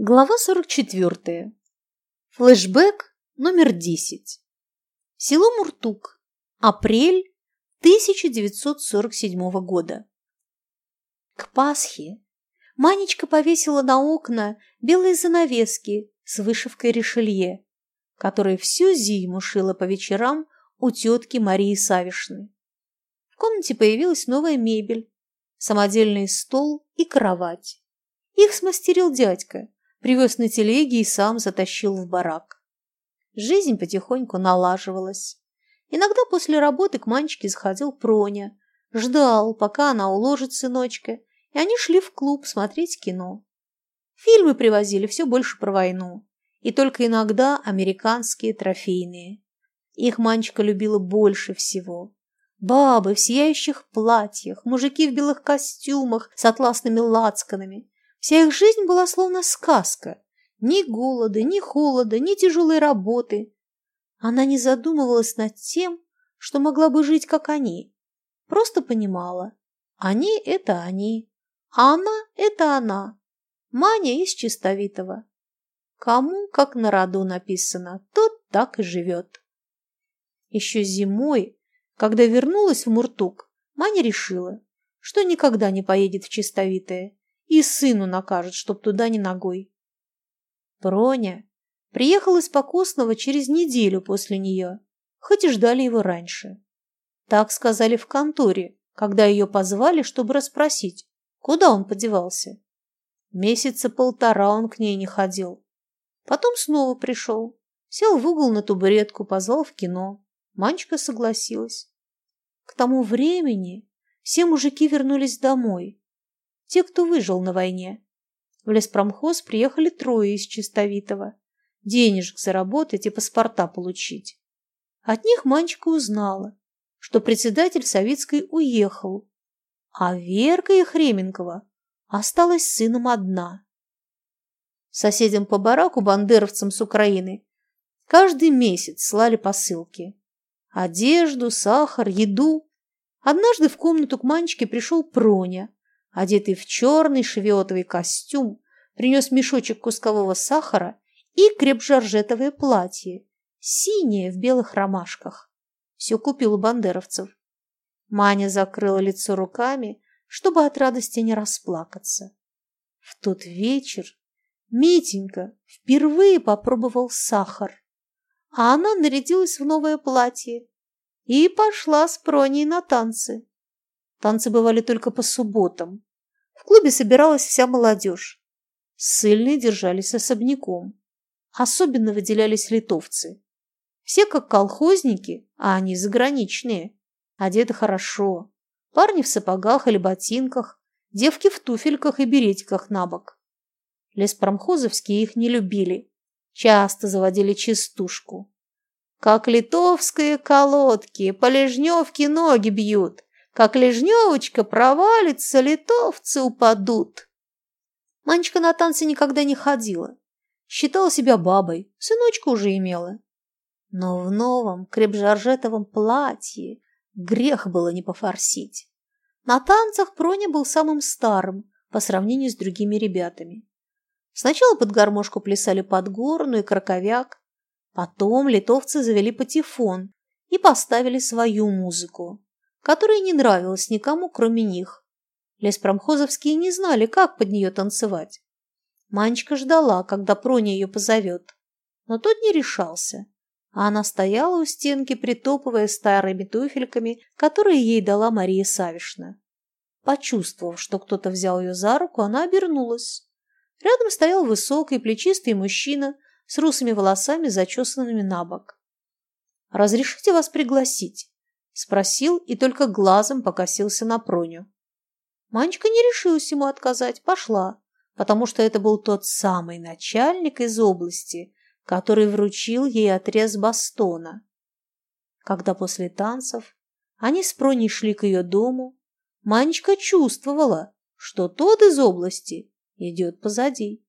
Глава 44. Флэшбэк номер 10. Село Муртук. Апрель 1947 года. К Пасхе Манечка повесила на окна белые занавески с вышивкой решелье, которые всю зиму шила по вечерам у тетки Марии Савишны. В комнате появилась новая мебель, самодельный стол и кровать. Их смастерил дядька, привез на телеге и сам затащил в барак. Жизнь потихоньку налаживалась. Иногда после работы к Манечке заходил Проня, ждал, пока она уложит сыночка, и они шли в клуб смотреть кино. Фильмы привозили все больше про войну, и только иногда американские трофейные. Их Манечка любила больше всего. Бабы в сияющих платьях, мужики в белых костюмах с атласными лацканами, Вся их жизнь была словно сказка. Ни голода, ни холода, ни тяжелой работы. Она не задумывалась над тем, что могла бы жить, как они. Просто понимала. Они – это они, а она – это она. Маня из Чистовитова. Кому, как на роду написано, тот так и живет. Еще зимой, когда вернулась в Муртук, Маня решила, что никогда не поедет в Чистовитое и сыну накажет, чтоб туда не ногой. Проня приехал из Покосного через неделю после нее, хоть и ждали его раньше. Так сказали в конторе, когда ее позвали, чтобы расспросить, куда он подевался. Месяца полтора он к ней не ходил. Потом снова пришел, сел в угол на табуретку, позвал в кино. Манечка согласилась. К тому времени все мужики вернулись домой, те, кто выжил на войне. В леспромхоз приехали трое из Чистовитова. Денежек заработать и паспорта получить. От них Манечка узнала, что председатель Советской уехал, а Верка Ехременкова осталась сыном одна. Соседям по бараку, бандеровцам с Украины, каждый месяц слали посылки. Одежду, сахар, еду. Однажды в комнату к Манечке пришел Проня одетый в черный шевиотовый костюм, принес мешочек кускового сахара и крепжаржетовое платье, синее в белых ромашках. Все купил у бандеровцев. Маня закрыла лицо руками, чтобы от радости не расплакаться. В тот вечер Митенька впервые попробовал сахар, а она нарядилась в новое платье и пошла с Проней на танцы. Танцы бывали только по субботам, клубе собиралась вся молодежь. Ссыльные держались особняком. Особенно выделялись литовцы. Все как колхозники, а они заграничные. Одеты хорошо. Парни в сапогах или ботинках, девки в туфельках и беретиках на бок. Леспромхозовские их не любили. Часто заводили чистушку. Как литовские колодки, по лежневке ноги бьют. Как лежневочка провалится, литовцы упадут. Манечка на танцы никогда не ходила. Считала себя бабой, сыночка уже имела. Но в новом крепжаржетовом платье грех было не пофорсить. На танцах Проня был самым старым по сравнению с другими ребятами. Сначала под гармошку плясали подгорную и краковяк, потом литовцы завели патефон и поставили свою музыку которая не нравилась никому, кроме них. Леспромхозовские не знали, как под нее танцевать. Манечка ждала, когда Проня ее позовет, но тот не решался, а она стояла у стенки, притопывая старыми туфельками, которые ей дала Мария Савишна. Почувствовав, что кто-то взял ее за руку, она обернулась. Рядом стоял высокий, плечистый мужчина с русыми волосами, зачесанными на бок. «Разрешите вас пригласить?» Спросил и только глазом покосился на Проню. Манечка не решилась ему отказать, пошла, потому что это был тот самый начальник из области, который вручил ей отрез бастона. Когда после танцев они с Проней шли к ее дому, Манечка чувствовала, что тот из области идет позади.